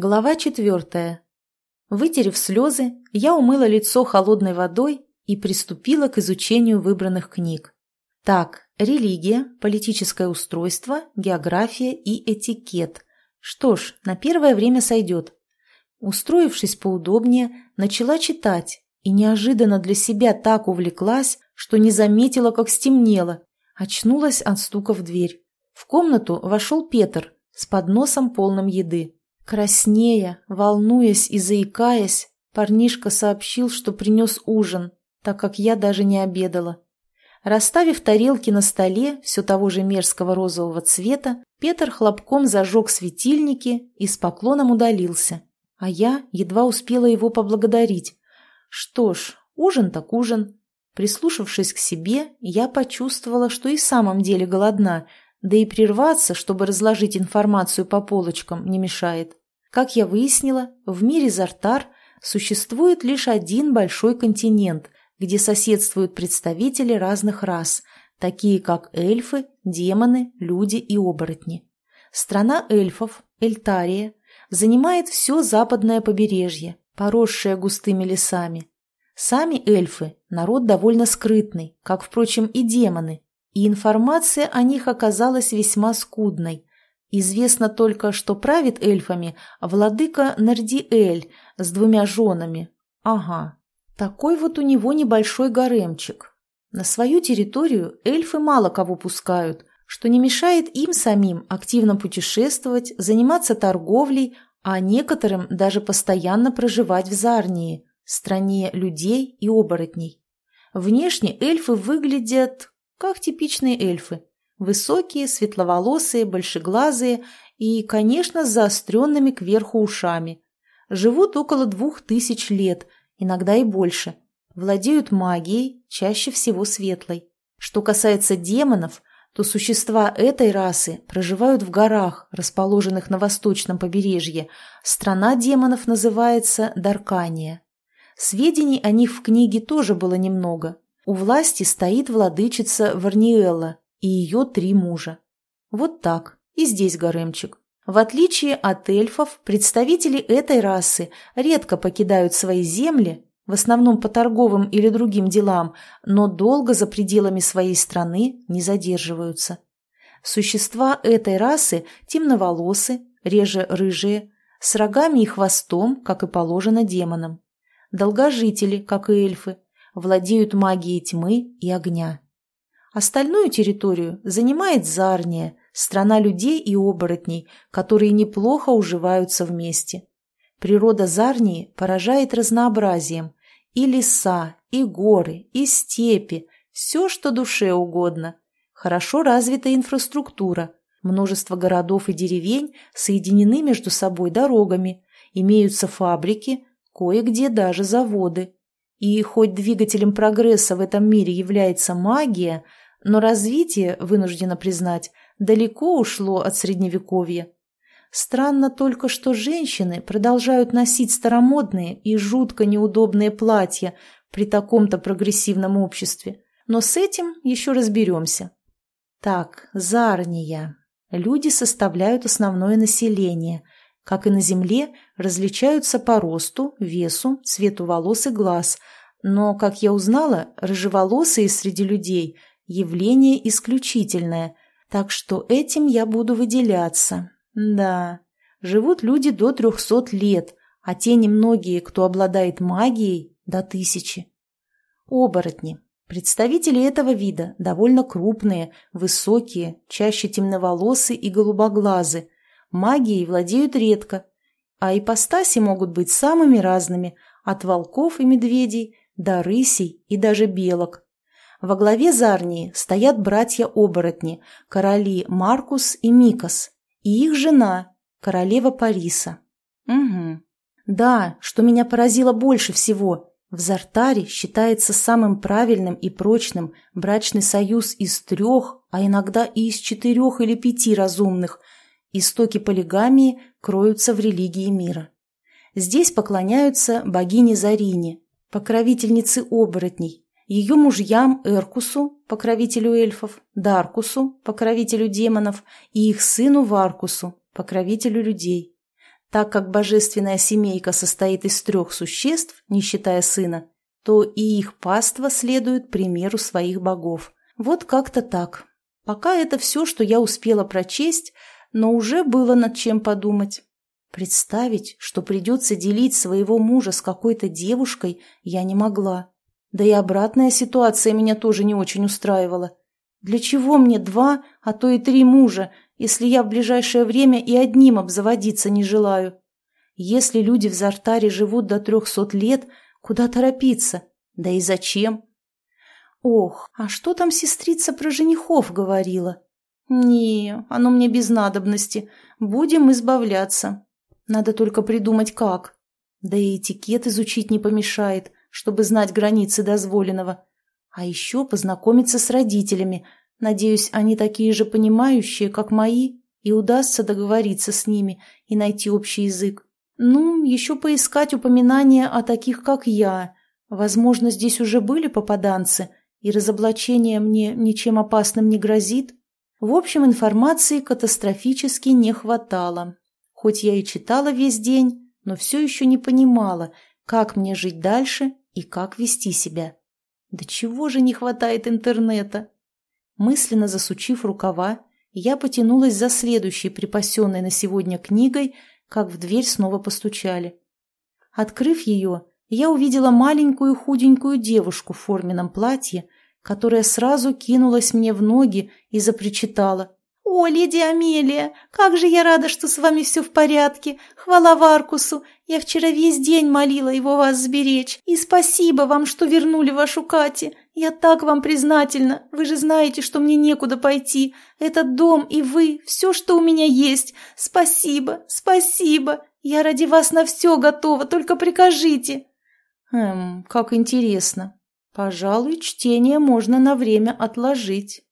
Глава четвертая. Вытерев слезы, я умыла лицо холодной водой и приступила к изучению выбранных книг. Так, религия, политическое устройство, география и этикет. Что ж, на первое время сойдет. Устроившись поудобнее, начала читать и неожиданно для себя так увлеклась, что не заметила, как стемнело. Очнулась от стука в дверь. В комнату вошел Петр с подносом полным еды. Краснея, волнуясь и заикаясь, парнишка сообщил, что принес ужин, так как я даже не обедала. Расставив тарелки на столе все того же мерзкого розового цвета, Петр хлопком зажег светильники и с поклоном удалился, а я едва успела его поблагодарить. Что ж, ужин так ужин. Прислушавшись к себе, я почувствовала, что и в самом деле голодна, да и прерваться, чтобы разложить информацию по полочкам, не мешает. Как я выяснила, в мире Зартар существует лишь один большой континент, где соседствуют представители разных рас, такие как эльфы, демоны, люди и оборотни. Страна эльфов, Эльтария, занимает все западное побережье, поросшее густыми лесами. Сами эльфы – народ довольно скрытный, как, впрочем, и демоны, и информация о них оказалась весьма скудной. Известно только, что правит эльфами владыка Нардиэль с двумя женами. Ага, такой вот у него небольшой гаремчик. На свою территорию эльфы мало кого пускают, что не мешает им самим активно путешествовать, заниматься торговлей, а некоторым даже постоянно проживать в Зарнии, стране людей и оборотней. Внешне эльфы выглядят как типичные эльфы. Высокие, светловолосые, большеглазые и, конечно, с заостренными кверху ушами. Живут около двух тысяч лет, иногда и больше. Владеют магией, чаще всего светлой. Что касается демонов, то существа этой расы проживают в горах, расположенных на восточном побережье. Страна демонов называется Даркания. Сведений о них в книге тоже было немного. У власти стоит владычица Варниэлла, и ее три мужа. Вот так, и здесь гаремчик. В отличие от эльфов, представители этой расы редко покидают свои земли, в основном по торговым или другим делам, но долго за пределами своей страны не задерживаются. Существа этой расы темноволосы, реже рыжие, с рогами и хвостом, как и положено демонам. Долгожители, как и эльфы, владеют магией тьмы и огня. Остальную территорию занимает Зарния, страна людей и оборотней, которые неплохо уживаются вместе. Природа Зарнии поражает разнообразием. И леса, и горы, и степи, все, что душе угодно. Хорошо развита инфраструктура. Множество городов и деревень соединены между собой дорогами. Имеются фабрики, кое-где даже заводы. И хоть двигателем прогресса в этом мире является магия – но развитие, вынуждено признать, далеко ушло от средневековья. Странно только, что женщины продолжают носить старомодные и жутко неудобные платья при таком-то прогрессивном обществе. Но с этим еще разберемся. Так, Зарния. Люди составляют основное население. Как и на Земле, различаются по росту, весу, цвету волос и глаз. Но, как я узнала, рыжеволосые среди людей – явление исключительное, так что этим я буду выделяться. Да, живут люди до трехсот лет, а те немногие, кто обладает магией, до тысячи. Оборотни. Представители этого вида довольно крупные, высокие, чаще темноволосые и голубоглазы. Магией владеют редко, а ипостаси могут быть самыми разными, от волков и медведей до рысей и даже белок. Во главе Зарнии стоят братья-оборотни, короли Маркус и Микос, и их жена, королева Париса. Угу. Да, что меня поразило больше всего, в Зартаре считается самым правильным и прочным брачный союз из трех, а иногда и из четырех или пяти разумных. Истоки полигамии кроются в религии мира. Здесь поклоняются богине Зарине, покровительнице оборотней, ее мужьям Эркусу, покровителю эльфов, Даркусу, покровителю демонов, и их сыну Варкусу, покровителю людей. Так как божественная семейка состоит из трех существ, не считая сына, то и их паства следует примеру своих богов. Вот как-то так. Пока это все, что я успела прочесть, но уже было над чем подумать. Представить, что придется делить своего мужа с какой-то девушкой, я не могла. Да и обратная ситуация меня тоже не очень устраивала. Для чего мне два, а то и три мужа, если я в ближайшее время и одним обзаводиться не желаю? Если люди в Зартаре живут до трехсот лет, куда торопиться? Да и зачем? Ох, а что там сестрица про женихов говорила? Не, оно мне без надобности. Будем избавляться. Надо только придумать, как. Да и этикет изучить не помешает, чтобы знать границы дозволенного. А еще познакомиться с родителями. Надеюсь, они такие же понимающие, как мои, и удастся договориться с ними и найти общий язык. Ну, еще поискать упоминания о таких, как я. Возможно, здесь уже были попаданцы, и разоблачение мне ничем опасным не грозит. В общем, информации катастрофически не хватало. Хоть я и читала весь день, но все еще не понимала, как мне жить дальше и как вести себя. Да чего же не хватает интернета? Мысленно засучив рукава, я потянулась за следующей припасенной на сегодня книгой, как в дверь снова постучали. Открыв ее, я увидела маленькую худенькую девушку в форменном платье, которая сразу кинулась мне в ноги и запричитала. «О, леди Амелия, как же я рада, что с вами все в порядке! Хвала Варкусу! Я вчера весь день молила его вас сберечь, и спасибо вам, что вернули вашу Кати! Я так вам признательна! Вы же знаете, что мне некуда пойти! Этот дом и вы – все, что у меня есть! Спасибо, спасибо! Я ради вас на все готова, только прикажите!» «Эм, как интересно! Пожалуй, чтение можно на время отложить».